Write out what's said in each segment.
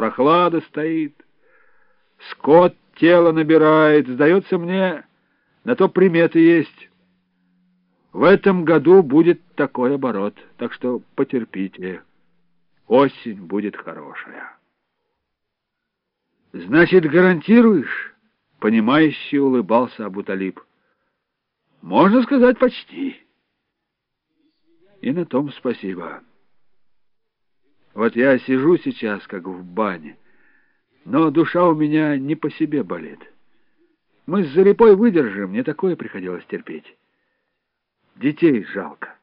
прохлада стоит, скот тело набирает, сдается мне, на то приметы есть. В этом году будет такой оборот, так что потерпите. Осень будет хорошая. Значит, гарантируешь? Понимающе улыбался Абуталиб. Можно сказать, почти. И на том спасибо. Вот я сижу сейчас, как в бане, но душа у меня не по себе болит. Мы с Зарипой выдержим, мне такое приходилось терпеть. Детей жалко,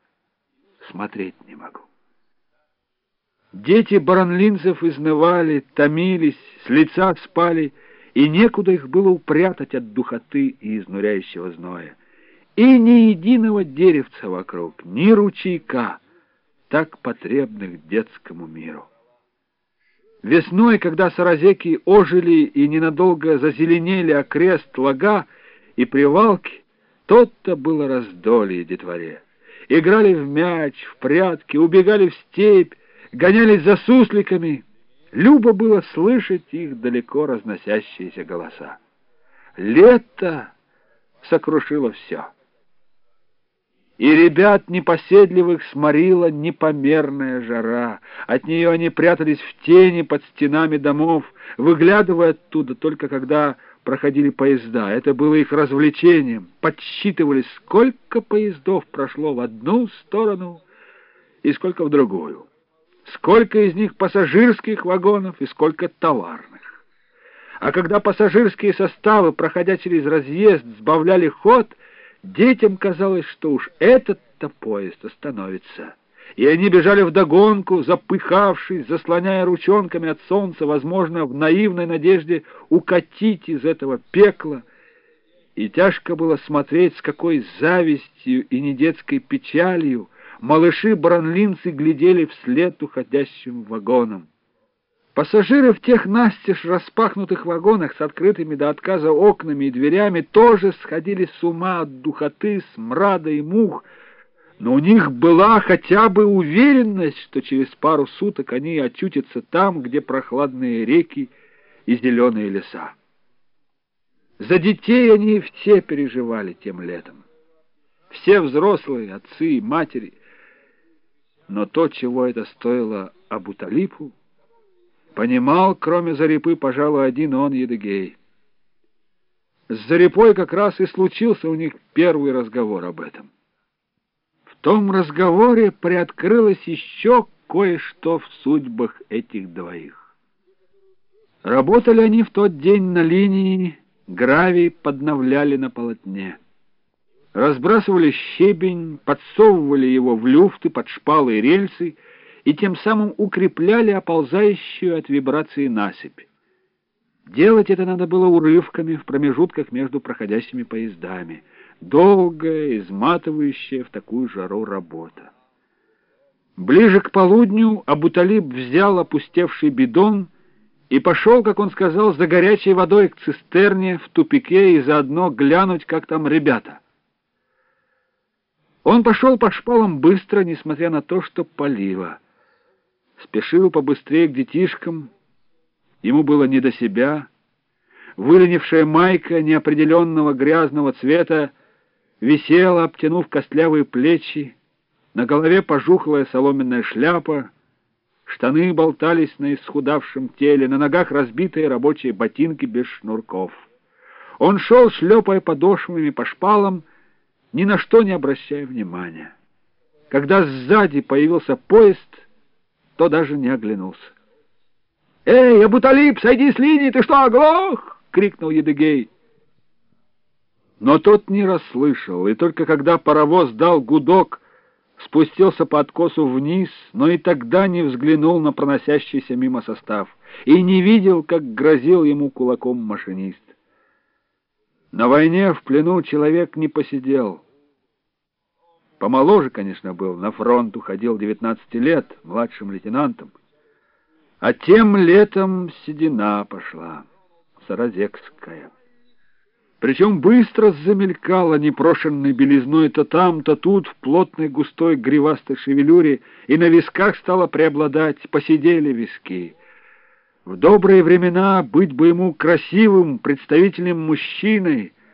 смотреть не могу. Дети баранлинцев изнывали, томились, с лица спали, и некуда их было упрятать от духоты и изнуряющего зноя. И ни единого деревца вокруг, ни ручейка, так потребных детскому миру. Весной, когда саразеки ожили и ненадолго зазеленели окрест лага и привалки, тот-то было раздолье детворе. Играли в мяч, в прятки, убегали в степь, гонялись за сусликами. Любо было слышать их далеко разносящиеся голоса. Лето сокрушило все. И ребят непоседливых сморила непомерная жара. От нее они прятались в тени под стенами домов, выглядывая оттуда только когда проходили поезда. Это было их развлечением. Подсчитывали, сколько поездов прошло в одну сторону и сколько в другую. Сколько из них пассажирских вагонов и сколько товарных. А когда пассажирские составы, проходя через разъезд, сбавляли ход — Детям казалось, что уж этот-то поезд остановится. И они бежали вдогонку, запыхавшись, заслоняя ручонками от солнца, возможно, в наивной надежде укатить из этого пекла. И тяжко было смотреть, с какой завистью и недетской печалью малыши-бранлинцы глядели вслед уходящим вагонам. Пассажиры в тех настежь распахнутых вагонах с открытыми до отказа окнами и дверями тоже сходили с ума от духоты, смрада и мух, но у них была хотя бы уверенность, что через пару суток они очутятся там, где прохладные реки и зеленые леса. За детей они все переживали тем летом. Все взрослые, отцы и матери. Но то, чего это стоило Абуталипу, Понимал, кроме Зарипы, пожалуй, один он, Едыгей. С Зарипой как раз и случился у них первый разговор об этом. В том разговоре приоткрылось еще кое-что в судьбах этих двоих. Работали они в тот день на линии, гравий подновляли на полотне. Разбрасывали щебень, подсовывали его в люфты под шпалы и рельсы — и тем самым укрепляли оползающую от вибрации насыпь. Делать это надо было урывками в промежутках между проходящими поездами. Долгая, изматывающая в такую жару работа. Ближе к полудню Абуталиб взял опустевший бидон и пошел, как он сказал, за горячей водой к цистерне в тупике и заодно глянуть, как там ребята. Он пошел по шпалам быстро, несмотря на то, что палило спешил побыстрее к детишкам. Ему было не до себя. Выленившая майка неопределенного грязного цвета висела, обтянув костлявые плечи, на голове пожухлая соломенная шляпа, штаны болтались на исхудавшем теле, на ногах разбитые рабочие ботинки без шнурков. Он шел, шлепая подошвами по шпалам, ни на что не обращая внимания. Когда сзади появился поезд — то даже не оглянулся. «Эй, Абуталип, сойди с линии, ты что, оглох?» — крикнул Едыгей. Но тот не расслышал, и только когда паровоз дал гудок, спустился по откосу вниз, но и тогда не взглянул на проносящийся мимо состав и не видел, как грозил ему кулаком машинист. На войне в плену человек не посидел — Помоложе, конечно, был, на фронт уходил 19 лет, младшим лейтенантом. А тем летом седина пошла, саразекская. Причем быстро замелькала непрошенной белизной то там, то тут, в плотной густой гривастой шевелюре, и на висках стало преобладать, посидели виски. В добрые времена быть бы ему красивым, представительным мужчиной,